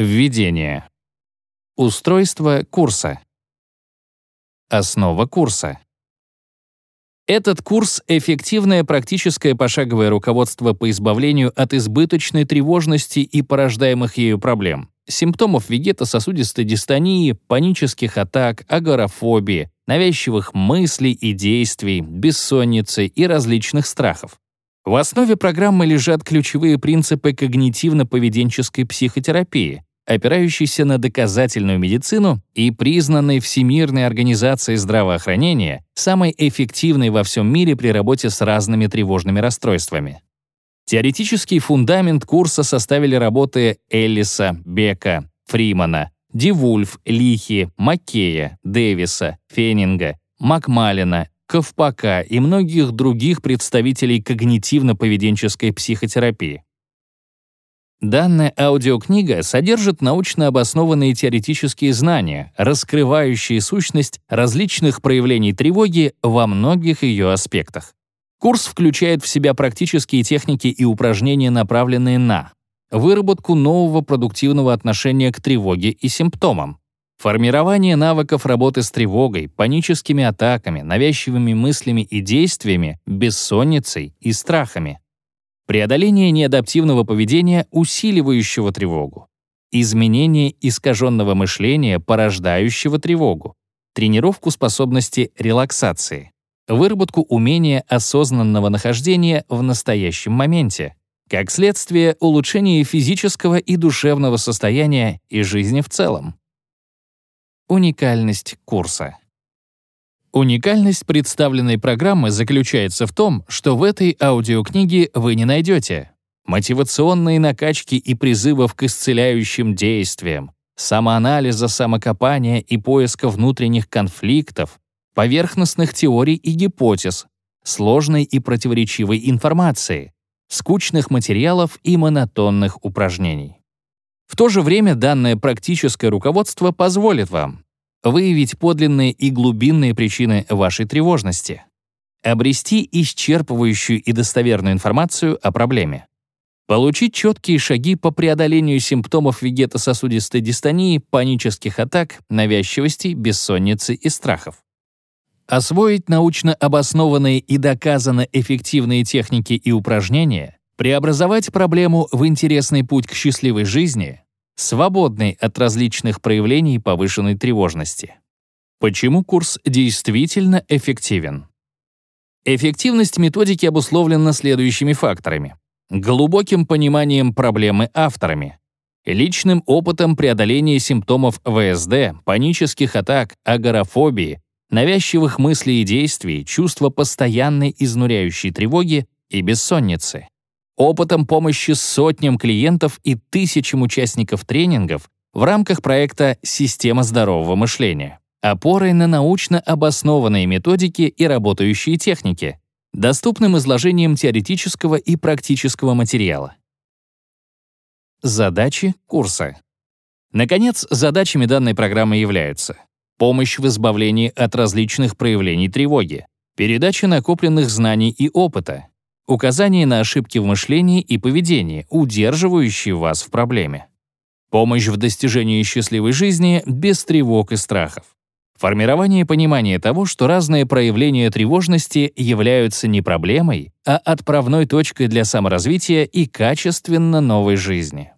Введение. Устройство курса. Основа курса. Этот курс — эффективное практическое пошаговое руководство по избавлению от избыточной тревожности и порождаемых ею проблем, симптомов вегетососудистой дистонии, панических атак, агорафобии, навязчивых мыслей и действий, бессонницы и различных страхов. В основе программы лежат ключевые принципы когнитивно-поведенческой психотерапии, опирающийся на доказательную медицину и признанной Всемирной организацией здравоохранения самой эффективной во всем мире при работе с разными тревожными расстройствами. Теоретический фундамент курса составили работы Эллиса, Бека, Фримана, Дивульф, Лихи, Маккея, Дэвиса, Феннинга, Макмалина, Ковпака и многих других представителей когнитивно-поведенческой психотерапии. Данная аудиокнига содержит научно обоснованные теоретические знания, раскрывающие сущность различных проявлений тревоги во многих ее аспектах. Курс включает в себя практические техники и упражнения, направленные на выработку нового продуктивного отношения к тревоге и симптомам, формирование навыков работы с тревогой, паническими атаками, навязчивыми мыслями и действиями, бессонницей и страхами, преодоление неадаптивного поведения, усиливающего тревогу, изменение искаженного мышления, порождающего тревогу, тренировку способности релаксации, выработку умения осознанного нахождения в настоящем моменте, как следствие улучшение физического и душевного состояния и жизни в целом. Уникальность курса. Уникальность представленной программы заключается в том, что в этой аудиокниге вы не найдете мотивационные накачки и призывов к исцеляющим действиям, самоанализа, самокопания и поиска внутренних конфликтов, поверхностных теорий и гипотез, сложной и противоречивой информации, скучных материалов и монотонных упражнений. В то же время данное практическое руководство позволит вам выявить подлинные и глубинные причины вашей тревожности, обрести исчерпывающую и достоверную информацию о проблеме, получить четкие шаги по преодолению симптомов вегетососудистой дистонии, панических атак, навязчивости, бессонницы и страхов, освоить научно обоснованные и доказанно эффективные техники и упражнения, преобразовать проблему в интересный путь к счастливой жизни, свободный от различных проявлений повышенной тревожности. Почему курс действительно эффективен? Эффективность методики обусловлена следующими факторами. Глубоким пониманием проблемы авторами, личным опытом преодоления симптомов ВСД, панических атак, агорафобии, навязчивых мыслей и действий, чувства постоянной изнуряющей тревоги и бессонницы, опытом помощи сотням клиентов и тысячам участников тренингов в рамках проекта «Система здорового мышления», опорой на научно обоснованные методики и работающие техники, доступным изложением теоретического и практического материала. Задачи курса. Наконец, задачами данной программы являются помощь в избавлении от различных проявлений тревоги, передача накопленных знаний и опыта, указание на ошибки в мышлении и поведении, удерживающие вас в проблеме. Помощь в достижении счастливой жизни без тревог и страхов. Формирование понимания того, что разные проявления тревожности являются не проблемой, а отправной точкой для саморазвития и качественно новой жизни.